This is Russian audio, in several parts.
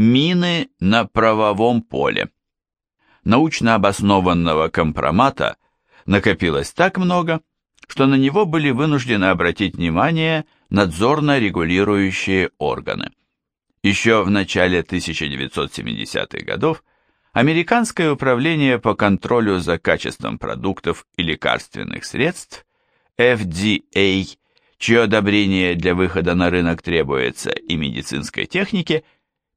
Мины на правовом поле. Научно обоснованного компромата накопилось так много, что на него были вынуждены обратить внимание надзорно-регулирующие органы. Еще в начале 1970-х годов Американское управление по контролю за качеством продуктов и лекарственных средств FDA, чье одобрение для выхода на рынок требуется и медицинской технике,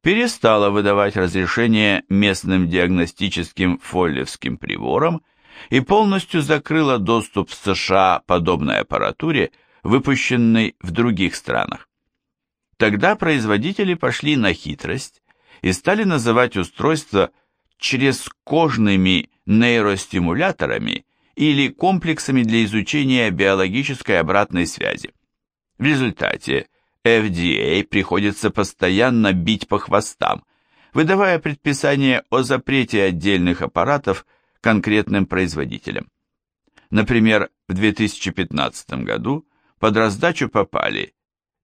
перестало выдавать разрешение местным диагностическим фоллевским приборам и полностью закрыла доступ в США подобной аппаратуре, выпущенной в других странах. Тогда производители пошли на хитрость и стали называть устройства чрезкожными нейростимуляторами или комплексами для изучения биологической обратной связи. В результате FDA приходится постоянно бить по хвостам, выдавая предписание о запрете отдельных аппаратов конкретным производителям. Например, в 2015 году под раздачу попали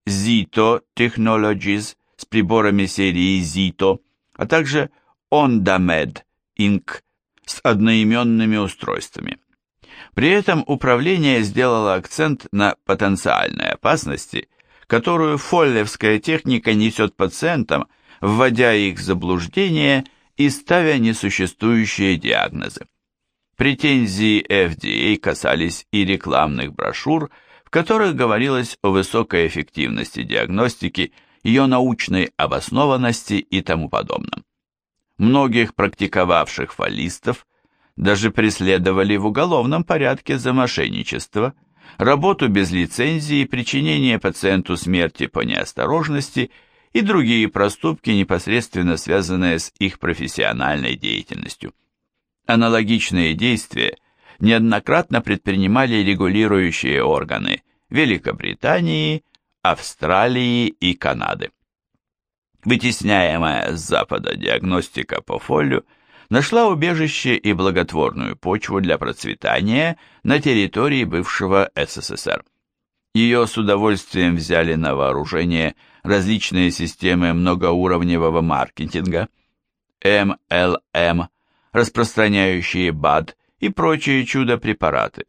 Zito Technologies с приборами серии Zito, а также Ondamed Inc. с одноименными устройствами. При этом управление сделало акцент на потенциальной опасности, которую фоллевская техника несет пациентам, вводя их в заблуждение и ставя несуществующие диагнозы. Претензии FDA касались и рекламных брошюр, в которых говорилось о высокой эффективности диагностики, ее научной обоснованности и тому подобном. Многих практиковавших фалистов даже преследовали в уголовном порядке за мошенничество, работу без лицензии, причинение пациенту смерти по неосторожности и другие проступки, непосредственно связанные с их профессиональной деятельностью. Аналогичные действия неоднократно предпринимали регулирующие органы Великобритании, Австралии и Канады. Вытесняемая с запада диагностика по фолию нашла убежище и благотворную почву для процветания на территории бывшего СССР. Ее с удовольствием взяли на вооружение различные системы многоуровневого маркетинга, MLM, распространяющие БАД и прочие чудо-препараты.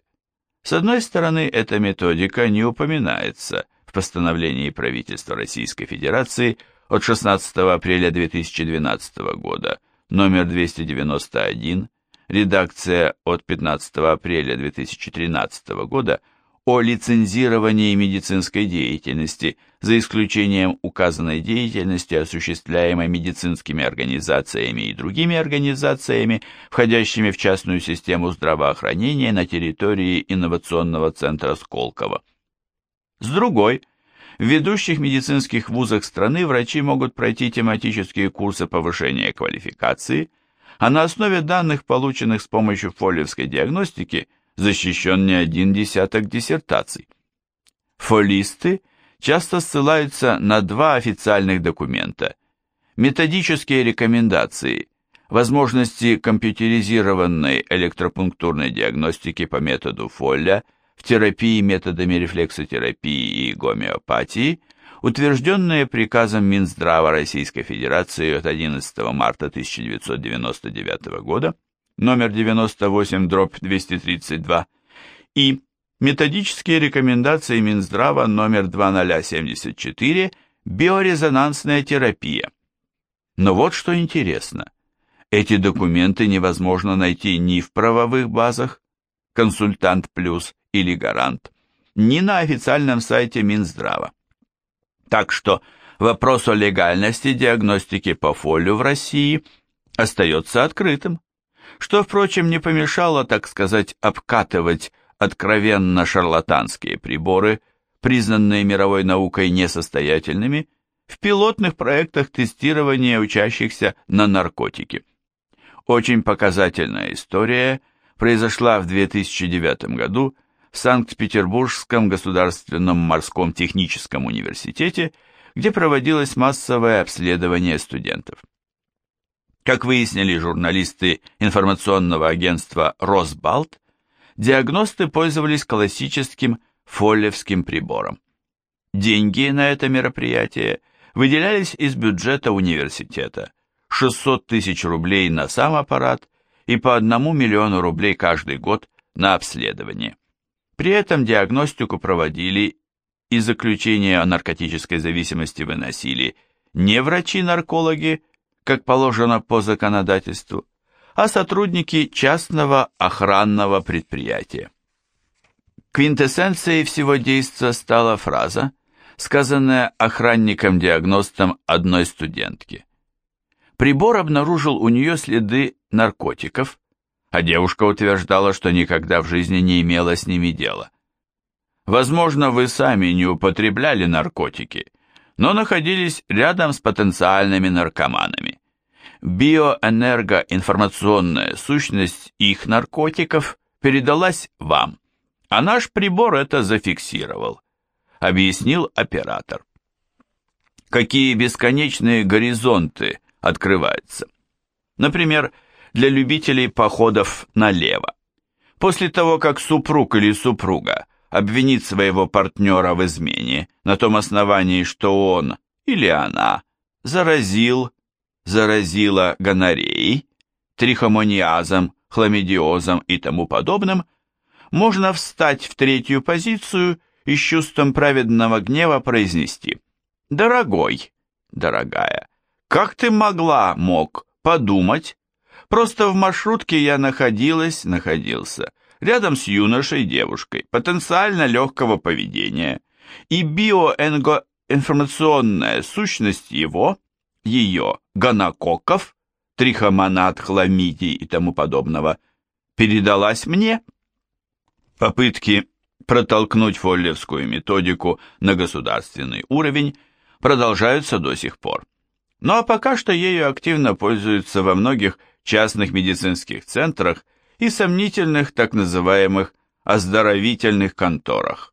С одной стороны, эта методика не упоминается в постановлении правительства Российской Федерации от 16 апреля 2012 года, номер 291, редакция от 15 апреля 2013 года о лицензировании медицинской деятельности, за исключением указанной деятельности, осуществляемой медицинскими организациями и другими организациями, входящими в частную систему здравоохранения на территории инновационного центра Сколково. С другой, в ведущих медицинских вузах страны врачи могут пройти тематические курсы повышения квалификации, а на основе данных, полученных с помощью фолиевской диагностики – защищен не один десяток диссертаций. Фолисты часто ссылаются на два официальных документа. Методические рекомендации, возможности компьютеризированной электропунктурной диагностики по методу Фолля в терапии методами рефлексотерапии и гомеопатии, утвержденные приказом Минздрава Российской Федерации от 11 марта 1999 года, номер 98, дробь 232, и методические рекомендации Минздрава номер 2074 «Биорезонансная терапия». Но вот что интересно. Эти документы невозможно найти ни в правовых базах, «Консультант плюс» или «Гарант», ни на официальном сайте Минздрава. Так что вопрос о легальности диагностики по фолию в России остается открытым что, впрочем, не помешало, так сказать, обкатывать откровенно шарлатанские приборы, признанные мировой наукой несостоятельными, в пилотных проектах тестирования учащихся на наркотики. Очень показательная история произошла в 2009 году в Санкт-Петербургском государственном морском техническом университете, где проводилось массовое обследование студентов. Как выяснили журналисты информационного агентства «Росбалт», диагносты пользовались классическим фоллевским прибором. Деньги на это мероприятие выделялись из бюджета университета 600 тысяч рублей на сам аппарат и по 1 миллиону рублей каждый год на обследование. При этом диагностику проводили и заключение о наркотической зависимости выносили не врачи-наркологи, как положено по законодательству, а сотрудники частного охранного предприятия. Квинтэссенцией всего действа стала фраза, сказанная охранником-диагностом одной студентки. Прибор обнаружил у нее следы наркотиков, а девушка утверждала, что никогда в жизни не имела с ними дела. Возможно, вы сами не употребляли наркотики, но находились рядом с потенциальными наркоманами. Биоэнергоинформационная сущность их наркотиков передалась вам, а наш прибор это зафиксировал, объяснил оператор. Какие бесконечные горизонты открываются. Например, для любителей походов налево. После того, как супруг или супруга обвинит своего партнера в измене на том основании, что он или она заразил, заразила гонореей, трихомониазом, хламидиозом и тому подобным, можно встать в третью позицию и с чувством праведного гнева произнести «Дорогой, дорогая, как ты могла, мог, подумать, Просто в маршрутке я находилась, находился, рядом с юношей девушкой, потенциально легкого поведения, и биоинформационная сущность его, ее, гонококков, трихомонад, хламидий и тому подобного, передалась мне. Попытки протолкнуть фоллевскую методику на государственный уровень продолжаются до сих пор. Ну а пока что ею активно пользуются во многих частных медицинских центрах и сомнительных так называемых оздоровительных конторах.